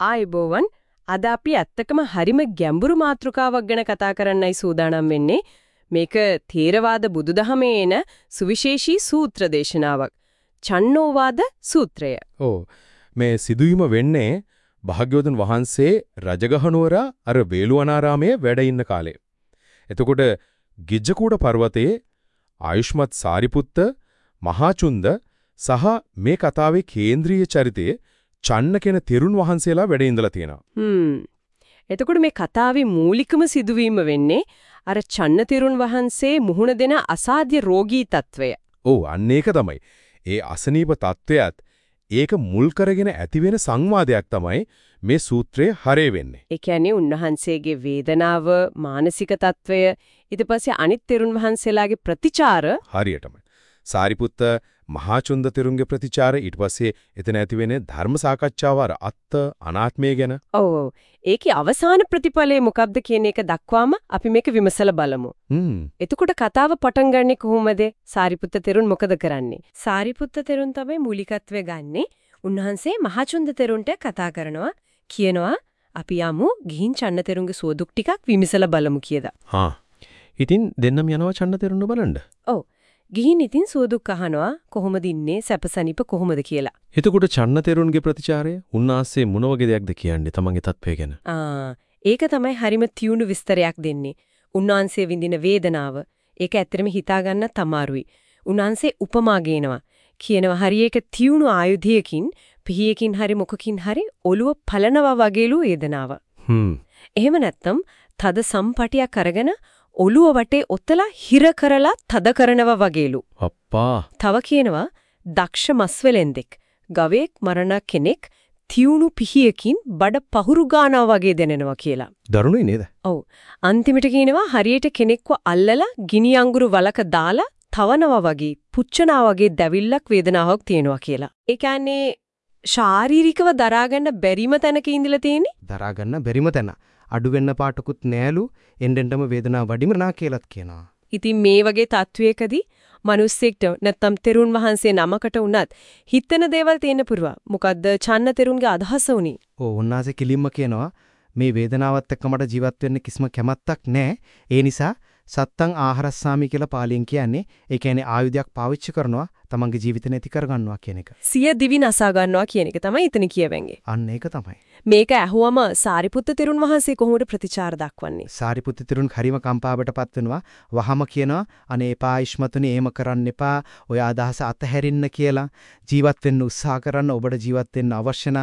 ආයිබෝවන් අද අපි ඇත්තකම හරිම ගැඹුරු මාතෘකාවක් ගැන කතා කරන්නයි සූදානම් වෙන්නේ. මේක තේරවාද බුදුදහමේ එන සුවිශේෂී සූත්‍ර දේශනාවක්. චන්නෝවාද සූත්‍රය. ඔව් මේ සිදුවීම වෙන්නේ භාග්‍යවතුන් වහන්සේ රජගහනුවර අර වේළුවනාරාමයේ වැඩ ඉන්න කාලේ. එතකොට ගිජ්ජකූට පර්වතයේ ආයුෂ්මත් සාරිපුත්ත මහාචුන්ද සහ මේ කතාවේ කේන්ද්‍රීය චරිතයේ චන්න කියන තෙරුන් වහන්සේලා වැඩ ඉඳලා තියෙනවා. හ්ම්. එතකොට මේ කතාවේ මූලිකම සිදුවීම වෙන්නේ අර චන්න තෙරුන් වහන්සේ මුහුණ දෙන අසාධ්‍ය රෝගී తත්වය. ඔව් අන්න ඒක තමයි. ඒ අසනීප తත්වයත් ඒක මුල් කරගෙන ඇතිවෙන සංවාදයක් තමයි මේ සූත්‍රයේ හරේ වෙන්නේ. ඒ කියන්නේ උන්වහන්සේගේ වේදනාව, මානසික తත්වය, ඊට පස්සේ අනිත් තෙරුන් වහන්සේලාගේ ප්‍රතිචාර හරියටම. සාරිපුත්ත මහාචුන්ද තෙරුන්ගේ ප්‍රතිචාර ඊට පස්සේ එතන ඇතිවෙන ධර්ම සාකච්ඡාව අර අත්ත අනාත්මය ගැන. ඔව් ඔව්. ඒකේ අවසාන ප්‍රතිඵලය මොකක්ද කියන එක දක්වාම අපි මේක විමසලා බලමු. හ්ම්. එතකොට කතාව පටන් ගන්නෙ කොහොමද? සාරිපුත්ත තෙරුන් මොකද කරන්නේ? සාරිපුත්ත තෙරුන් තමයි මූලිකත්වය ගන්නෙ. උන්වහන්සේ මහචුන්ද තෙරුන්ට කතා කරනවා කියනවා අපි යමු ගිහින් චන්න තෙරුන්ගේ සුවදුක් ටිකක් විමසලා බලමු කියලා. හා. ඉතින් දෙන්නම යනවා චන්න තෙරුන්ව බලන්න. ගිහින් ඉතින් සුවදුක් අහනවා කොහොමද ඉන්නේ සැපසනීප කොහොමද කියලා. එතකොට චන්න තෙරුන්ගේ ප්‍රතිචාරය උන්වහන්සේ මොන වගේ දෙයක්ද කියන්නේ තමන්ගේ තත්වය ගැන? ආ ඒක තමයි හරිම තියුණු විස්තරයක් දෙන්නේ. උන්වහන්සේ විඳින වේදනාව. ඒක ඇත්තටම හිතා ගන්න තමාරුයි. උන්වහන්සේ උපමා ගේනවා. කියනවා හරි ඒක තියුණු ආයුධයකින් පිහියකින් හරි මොකකින් හරි ඔළුව පලනවා වගේලු වේදනාව. හ්ම්. එහෙම නැත්නම් තද සම්පටියක් අරගෙන ඔළුව වටේ ඔතලා හිර කරලා තද කරනවා වගේලු. අප්පා. තව කියනවා දක්ෂ මස්වැලෙන්දෙක් ගවයෙක් මරණ කෙනෙක් තියුණු පිහියකින් බඩ පහුරු ගානවා වගේ දැනෙනවා කියලා. දරුණුයි නේද? ඔව්. අන්තිමට කියනවා හරියට කෙනෙක්ව අල්ලලා ගිනි අඟුරු වලක දාලා තවනවා වගේ පුච්චනා වගේ දැවිල්ලක් වේදනාවක් තියෙනවා කියලා. ඒ කියන්නේ ශාරීරිකව දරාගන්න බැරිම තැනක ඉඳලා තියෙන්නේ. දරා ගන්න බැරිම තැන. අඩු වෙන්න පාටකුත් නෑලු එන්නෙන්ටම වේදනාව වැඩිම නා කියලාත් කියනවා. ඉතින් මේ වගේ තත්වයකදී මිනිස්සෙක්ට නැත්තම් තෙරුන් වහන්සේ නමකට වුණත් හිතන දේවල් තියෙන්න පුරුවා. මොකද්ද චන්න තෙරුන්ගේ අදහස උනේ? ඕ උන්නාසේ කිලින්ම කියනවා මේ වේදනාවත් එක්ක මට ජීවත් වෙන්න කිසිම කැමැත්තක් නෑ. ඒ නිසා සත්තං ආහාරස්සාමි කියලා පාලියෙන් කියන්නේ ඒ කියන්නේ ආයුධයක් පාවිච්චි කරනවා තමන්ගේ ජීවිත නැති කරගන්නවා කියන එක. සිය දිවි නසා ගන්නවා කියන එක තමයි එතන කියවෙන්නේ. අන්න ඒක තමයි. මේක ඇහුවම සාරිපුත්ත තෙරුන් වහන්සේ කොහොමද ප්‍රතිචාර දක්වන්නේ? සාරිපුත්ත තෙරුන් හරිම කම්පාවටපත් වෙනවා. වහම කියනවා අනේ එපා ඉස්මතුනි එහෙම කරන්න එපා. ඔය අදහස අතහැරින්න කියලා. ජීවත් වෙන්න උත්සාහ කරන්න ඔබට ජීවත් වෙන්න අවශ්‍ය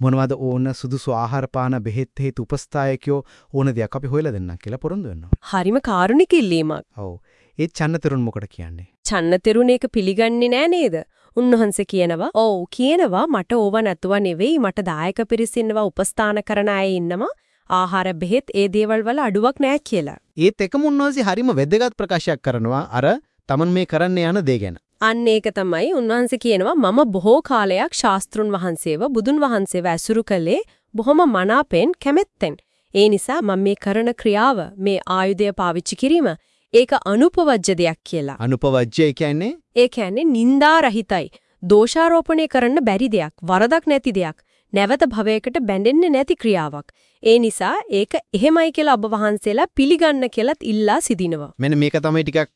මොනවද ඕන සුදුසු ආහාර පාන බෙහෙත් හේතු උපස්ථායකයෝ ඕන දෙයක් අපි හොයලා දෙන්නම් කියලා පොරොන්දු වෙනවා. හරිම කාරුණික ඉල්ලීමක්. ඔව්. ඒ චන්නතරුන් මොකද කියන්නේ? චන්නතරුන් ඒක පිළිගන්නේ නෑ නේද? උන්වහන්සේ කියනවා ඔව් කියනවා මට ඕව නැතුව නෙවෙයි මට දායක පිරිස ඉන්නවා උපස්ථාන කරන අය ඉන්නවා ආහාර බෙහෙත් ඒ දේවල් වල අඩුවක් නෑ කියලා. ඒත් එකම උන්වහන්සේ හරිම වැදගත් ප්‍රකාශයක් කරනවා අර තමන් මේ කරන්න යන දේ ගැන. අන්න ඒක තමයි උන්වහන්සේ කියනවා මම බොහෝ කාලයක් ශාස්ත්‍රුන් වහන්සේව බුදුන් වහන්සේව ඇසුරු කළේ බොහොම මනාපෙන් කැමැත්තෙන්. ඒ නිසා මම මේ කරන ක්‍රියාව මේ ආයුධය පාවිච්චි කිරීම ඒක අනුපවජ්‍ය දෙයක් කියලා. අනුපවජ්‍ය කියන්නේ ඒ කියන්නේ නිന്ദා රහිතයි. දෝෂාරෝපණය කරන්න බැරි දෙයක්, වරදක් නැති දෙයක්, නැවත භවයකට බැඳෙන්නේ නැති ක්‍රියාවක්. ඒ නිසා ඒක එහෙමයි කියලා ඔබ වහන්සේලා පිළිගන්න කියලාත් ඉල්ලා සිටිනවා. මෙන්න මේක තමයි ටිකක්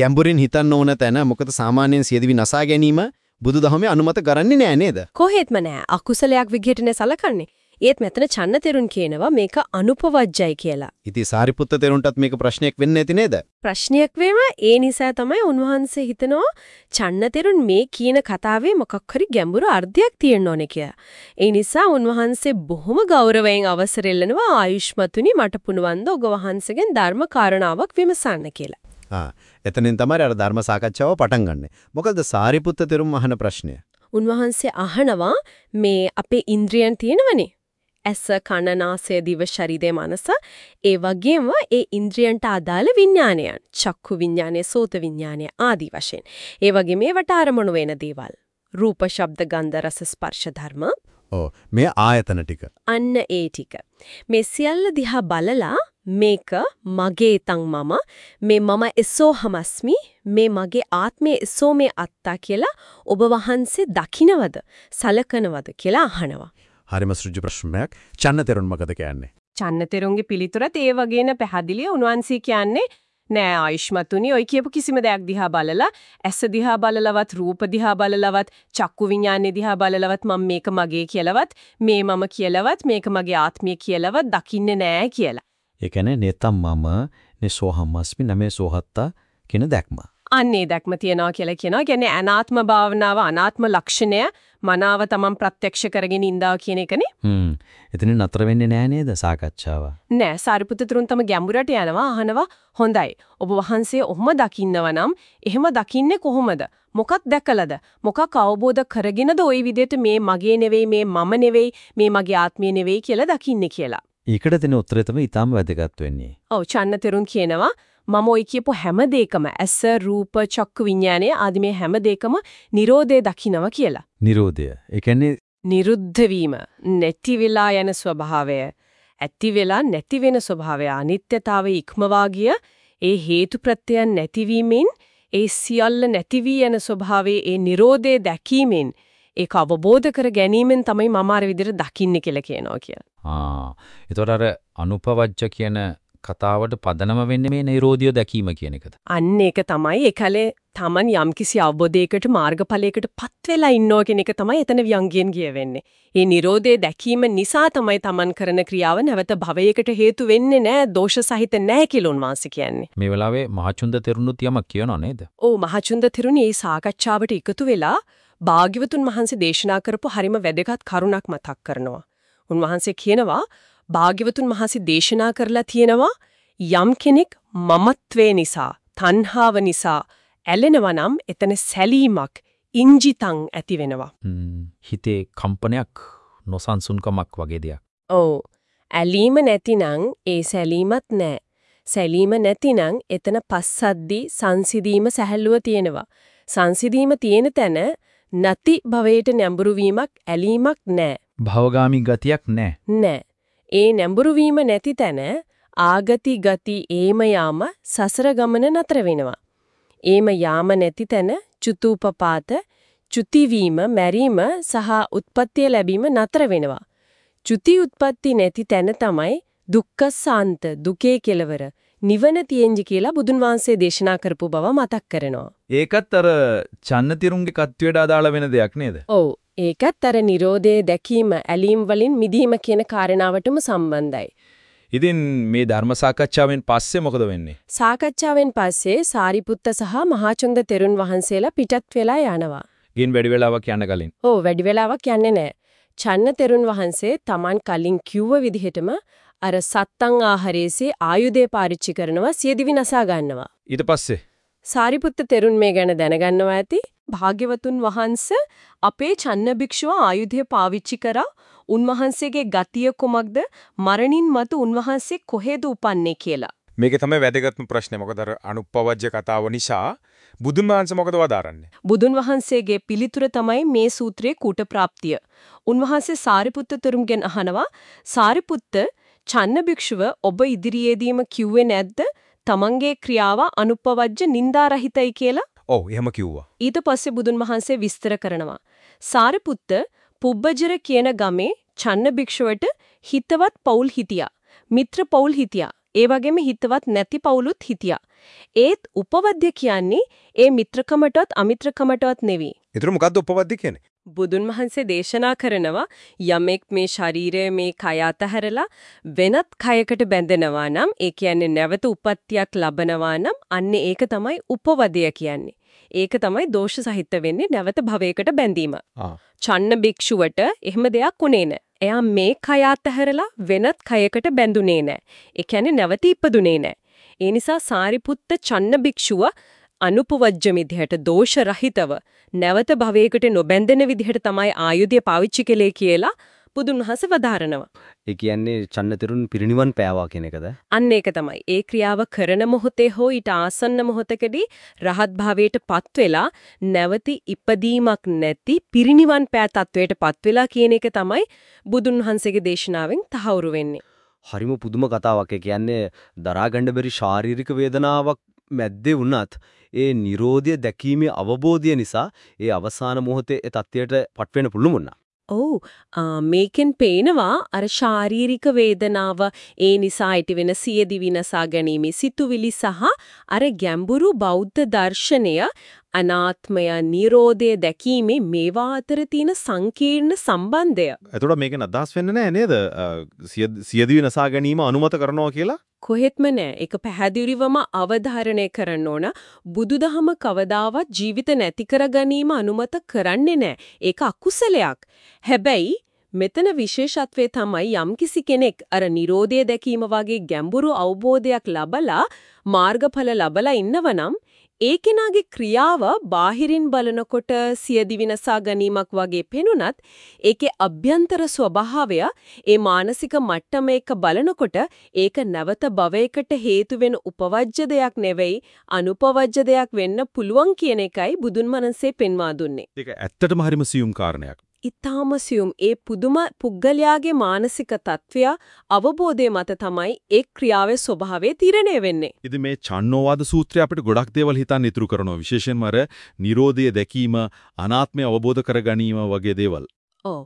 ගැඹුරින් හිතන්න ඕන තැන. මොකද සාමාන්‍යයෙන් සියදිවි නසා ගැනීම බුදුදහමේ අනුමත කරන්නේ නෑ නේද? කොහෙත්ම නෑ. අකුසලයක් විදිහටනේ සලකන්නේ. ඒත් මෙතන චන්න තෙරුන් කියනවා මේක අනුපවජ්ජයි කියලා. ඉතින් සාරිපුත්ත තෙරුන්ටත් මේක ප්‍රශ්නයක් වෙන්නේ නැති නේද? ප්‍රශ්නයක් වෙම ඒ නිසා තමයි උන්වහන්සේ හිතනවා චන්න තෙරුන් මේ කියන කතාවේ මොකක් හරි ගැඹුරු අර්ථයක් තියෙන්න ඕනේ කියලා. ඒ නිසා උන්වහන්සේ බොහොම ගෞරවයෙන් අවසර ඉල්ලනවා ආයුෂ්මතුනි මට පුණවන්ද ඔබ වහන්සේගෙන් ධර්ම කාරණාවක් විමසන්න කියලා. ආ එතනින් තමයි අර ධර්ම සාකච්ඡාව පටන් ගන්නෙ. මොකද සාරිපුත්ත තෙරුන් අහන ප්‍රශ්නය. උන්වහන්සේ අහනවා මේ අපේ ඉන්ද්‍රියන් තියෙනවනේ ඇස කන නාසය දිව ශරීරය මනස ඒ වගේම ඒ ඉන්ද්‍රියන්ට අදාළ විඥානයන් චක්කු විඥානය සෝත විඥානය ආදී වශයෙන්. ඒ වගේම ඒවට අරමුණු වෙන දේවල්. රූප ශබ්ද ගන්ධ රස ස්පර්ශ ධර්ම. ඔව්. මේ ආයතන ටික. අන්න ඒ ටික. මේ සියල්ල දිහා බලලා මේක මගේ තන් මම මේ මම එසෝහමස්මි මේ මගේ ආත්මය එසෝ මේ අත්තා කියලා ඔබ වහන්සේ දකින්නවද සලකනවද කියලා අහනවා හරිම සෘජු ප්‍රශ්නයක්. චන්න තෙරුන් මොකද කියන්නේ? චන්නතෙරුන්ගේ පිළිතුරත් ඒ වගේන පැහැදිලිය උන්වන්සී කියන්නේ නෑ ආයුෂ්මතුනි ඔය කියපු කිසිම දෙයක් දිහා බලලා ඇස දිහා බලලවත් රූප දිහා බලලවත් චක්කු විඤ්ඤාණය දිහා බලලවත් මම මේක මගේ කියලාවත් මේ මම කියලාවත් මේක මගේ ආත්මය කියලාවත් දකින්නේ නෑ කියලා. ඒ කියන්නේ නේතම් මම නේසෝහම්මස්මි නමේ සෝහත්තා කියන දැක්ම. අන්නේ දැක්ම තියනවා කියලා කියනවා. කියන්නේ අනාත්ම භාවනාව අනාත්ම ලක්ෂණය මනාව තමන් ප්‍රත්‍යක්ෂ කරගෙන ඉඳා කියන එකනේ. හ්ම්. එතනින් නතර වෙන්නේ නෑ නේද සාකච්ඡාව? නෑ සාරිපුත්තුරුන් තම ගැඹුරට යනවා අහනවා හොඳයි. ඔබ වහන්සේ ඔහොම දකින්නව නම් එහෙම දකින්නේ කොහොමද? මොකක් දැකලාද? මොකක් අවබෝධ කරගෙනද ওই විදිහට මේ මගේ නෙවෙයි මේ මම නෙවෙයි මේ මගේ ආත්මය නෙවෙයි කියලා දකින්නේ කියලා. ඊකට දෙන උත්තරය තමයි ඊටාම වැදගත් වෙන්නේ. ඔව් චන්නතෙරුන් කියනවා මම ওই කියපු හැම දෙයකම ඇස රූප චක්කු විඥානය ආදී මේ හැම දෙයකම Nirodhe දකින්නවා කියලා. Nirodha. ඒ කියන්නේ නිරුද්ධ වීම, නැති වෙලා යන ස්වභාවය, ඇති වෙලා නැති වෙන ස්වභාවය, අනිත්‍යතාවය ඉක්මවා ගිය ඒ හේතු ප්‍රත්‍යයන් නැතිවීමෙන් ඒ සියල්ල නැති වී යන ස්වභාවයේ ඒ Nirodhe දැකීමෙන් ඒක අවබෝධ කර ගැනීමෙන් තමයි මම අර විදිහට දකින්නේ කියලා කියනවා කියලා. ආ. ඒතකොට අර අනුපවජ්ජ කියන කතාවට පදනම වෙන්නේ මේ නිරෝධිය දැකීම කියන එකද? අන්න ඒක තමයි ඒකලේ Taman යම්කිසි අවබෝධයකට මාර්ගඵලයකට පත් වෙලා ඉන්නෝ කියන එක තමයි එතන ව්‍යංගයෙන් කියවෙන්නේ. ඒ Nirodhe දැකීම නිසා තමයි Taman කරන ක්‍රියාව නැවත භවයකට හේතු වෙන්නේ නැහැ, දෝෂ සහිත නැහැ කියලා උන්වහන්සේ කියන්නේ. මේ වෙලාවේ මහචුන්ද තෙරුණුත් යමක් කියනවා නේද? ඔව් මහචුන්ද තෙරුණි මේ සාකච්ඡාවට එකතු වෙලා භාග්‍යවතුන් වහන්සේ දේශනා කරපු හරිම වැදගත් කරුණක් මතක් කරනවා. උන්වහන්සේ කියනවා භාග්‍යවතුන් වහන්සේ දේශනා කරලා තියෙනවා යම් කෙනෙක් මමත්වේ නිසා තණ්හාව නිසා ඇලෙනවා නම් එතන සැලීමක් ඉංජිතං ඇති වෙනවා. හිතේ කම්පනයක් නොසන්සුන්කමක් වගේ දෙයක්. ඔව්. ඇලීම නැතිනම් ඒ සැලීමත් නැහැ. සැලීම නැතිනම් එතන පස්සද්දි සංසිදීම සැහැල්ලුව තියෙනවා. සංසිදීම තියෙන තැන නැති භවයට නැඹුරු වීමක් ඇලීමක් නැහැ. භවගාමි ගතියක් නැහැ. නැහැ. ඒ නැඹුරු වීම නැති තැන ආගති ගති ඒම යාම සසර ගමන නතර වෙනවා. ඒම යාම නැති තැන චුතුපපාත චුති වීම මැරීම සහ උත්පත්තිය ලැබීම නතර වෙනවා. චුති උත්පත්ති නැති තැන තමයි දුක්ඛ සාන්ත දුකේ කෙලවර නිවන තියෙන්ජි කියලා බුදුන් වහන්සේ දේශනා කරපු බව මතක් කරනවා. ඒකත් අර චන්නතිරුන්ගේ කත්වයට අදාළ වෙන දෙයක් නේද? ඔව්. ඒකත් අර Nirodhe දැකීම ඇලීම් වලින් මිදීම කියන කාරණාවටම සම්බන්ධයි. ඉතින් මේ ධර්ම සාකච්ඡාවෙන් පස්සේ මොකද වෙන්නේ? සාකච්ඡාවෙන් පස්සේ සාරිපුත්ත සහ මහාචුන්ද තෙරුන් වහන්සේලා පිටත් වෙලා යනවා. ගින් වැඩි වෙලාවක් යන්න කලින්. ඔව් වැඩි වෙලාවක් යන්නේ නැහැ. චන්න තෙරුන් වහන්සේ Taman කලින් කිව්ව විදිහටම අර සත්තං ආහාරයේසේ ආයුධය පාවිච්චි කරනවා සියදිවි නසා ගන්නවා. ඊට පස්සේ සාරිපුත්ත තෙරුන් මේ ගැන දැනගන්නවා ඇති. භාග්‍යවතුන් වහන්සේ අපේ චන්න භික්ෂුව ආයුධය පාවිච්චි කරා උන්වහන්සේගේ ගතිය කුමක්ද මරණින් මතු උන්වහන්සේ කොහෙද උපන්නේ කියලා. මේකේ තමයි වැදගත්ම ප්‍රශ්නේ. මොකද අර අනුපවජ්‍ය කතාව නිසා බුදුන් වහන්සේ මොකද වදාරන්නේ? බුදුන් වහන්සේගේ පිළිතුර තමයි මේ සූත්‍රයේ කූට ප්‍රාප්තිය. උන්වහන්සේ සාරිපුත්ත තෙරුම්ගෙන් අහනවා සාරිපුත්ත චන්න භික්ෂුව ඔබ ඉදිරියේදීම කිව්වේ නැද්ද? තමන්ගේ ක්‍රියාව අනුපවජ්‍ය නිന്ദාරහිතයි කියලා? ඔව් එහෙම කිව්වා. ඊට පස්සේ බුදුන් වහන්සේ විස්තර කරනවා. සාරිපුත්ත පුබ්බජර කියන ගමේ චන්න භික්ෂුවට හිතවත් පවුල් හිටියා. මිත්‍ර පවුල් හිටියා. ඒ වගේම හිතවත් නැති පවුලුත් හිටියා. ඒත් උපවද්‍ය කියන්නේ ඒ මිත්‍රකමටවත් අමිත්‍රකමටවත් නෙවෙයි. ඒතර මොකද්ද උපවද්‍ය කියන්නේ? බුදුන් වහන්සේ දේශනා කරනවා යමෙක් මේ ශරීරය මේ කය අතහැරලා වෙනත් කයකට බැඳෙනවා නම් ඒ කියන්නේ නැවත උපත්තියක් ලබනවා නම් අන්න ඒක තමයි උපවදය කියන්නේ. ඒක තමයි දෝෂ සහිත වෙන්නේ නැවත භවයකට බැඳීම. චන්න භික්ෂුවට එහෙම දෙයක් උනේ නැහැ. එයා මේ කය අතහැරලා වෙනත් කයකට බැඳුනේ නැහැ. ඒ කියන්නේ නැවත ඉපදුනේ නැහැ. ඒ නිසා සාරිපුත්ත චන්න භික්ෂුව අනුපවජ්ජ විදිහට දෝෂ රහිතව නැවත භවයකට නොබැඳෙන විදිහට තමයි ආයුධය පාවිච්චි කළේ කියලා බුදුන් වහන්සේ වදාරනවා. ඒ කියන්නේ චන්නතරුන් පිරිනිවන් පෑවා කියන එකද? අන්න ඒක තමයි. ඒ ක්‍රියාව කරන මොහොතේ හෝ ඊට ආසන්න මොහොතකදී රහත් භාවයට පත් වෙලා නැවති ඉපදීමක් නැති පිරිනිවන් පෑ තත්වයට පත් වෙලා කියන එක තමයි බුදුන් වහන්සේගේ දේශනාවෙන් තහවුරු වෙන්නේ. හරිම පුදුම කතාවක්. ඒ කියන්නේ දරා ගන්න බැරි ශාරීරික වේදනාවක් මැද්දේ වුණත් ඒ Nirodha දැකීමේ අවබෝධය නිසා ඒ අවසාන මොහොතේ ඒ தත්ත්වයට පත් වෙන්න පුළුවන් වුණා. ඔව්. මේකෙන් පේනවා අර ශාරීරික වේදනාව ඒ නිසා ඇතිවෙන සියදි විනසා ගැනීම සිතුවිලි සහ අර ගැඹුරු බෞද්ධ දර්ශනය අනාත්මය නිරෝධය දැකීමේ මේවා අතර තියෙන සංකීර්ණ සම්බන්ධය. එතකොට මේකෙන් අදහස් වෙන්නේ නැහැ නේද? සියදිවි නසා ගැනීම අනුමත කරනවා කියලා? කොහෙත්ම නෑ ඒක පැහැදිලිවම අවධාරණය කරන්න ඕන. බුදුදහම කවදාවත් ජීවිත නැති කර ගැනීම අනුමත කරන්නේ නෑ ඒක අකුසලයක්. හැබැයි මෙතන විශේෂත්වය තමයි යම්කිසි කෙනෙක් අර Nirodhe දැකීම වගේ ගැඹුරු අවබෝධයක් ලබලා මාර්ගඵල ලබලා ඉන්නවනම් ඒ කෙනාගේ ක්‍රියාව බාහිරින් බලනකොට සියදි විනසා ගැනීමක් වගේ පෙනුනත් ඒකේ අභ්‍යන්තර ස්වභාවය ඒ මානසික මට්ටම එක බලනකොට ඒක නැවත භවයකට හේතු වෙන උපවජ්‍ය දෙයක් නෙවෙයි අනුපවජ්‍ය දෙයක් වෙන්න පුළුවන් කියන එකයි බුදුන් වහන්සේ පෙන්වා දුන්නේ. ඒක ඇත්තටම හරිම සියුම් කාරණයක්. ඊ타ම සියුම් ඒ පුදුම පුද්ගලයාගේ මානසික తත්වය අවබෝධය මත තමයි ඒ ක්‍රියාවේ ස්වභාවය තීරණය වෙන්නේ. ඉතින් මේ චන්නෝවාද සූත්‍රය අපිට ගොඩක් දේවල් හිතන්න ඉතුරු කරනවා. විශේෂයෙන්ම අර Nirodha දැකීම, අනාත්මය අවබෝධ කර ගැනීම වගේ දේවල්. ඔව්.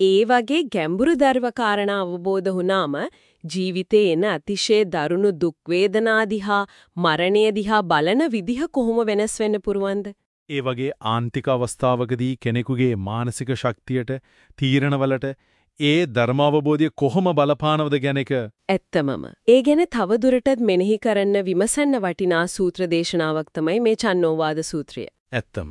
ඒ වගේ ගැඹුරු ධර්ම කාරණා අවබෝධ වුණාම ජීවිතේ එන අතිශය දරුණු දුක් වේදනා දිහා මරණය දිහා බලන විදිහ කොහොම වෙනස් වෙන්න පුරවන්ද? ඒ වගේ ආන්තික අවස්ථාවකදී කෙනෙකුගේ මානසික ශක්තියට තීරණවලට ඒ ධර්මාවබෝධය කොහොම බලපානවද ගැන එක ඇත්තමම. ඒ ගැන තව දුරටත් මෙනෙහි කරන්න විමසන්න වටිනා සූත්‍ර දේශනාවක් තමයි මේ චන්නෝවාද සූත්‍රය. ඇත්තම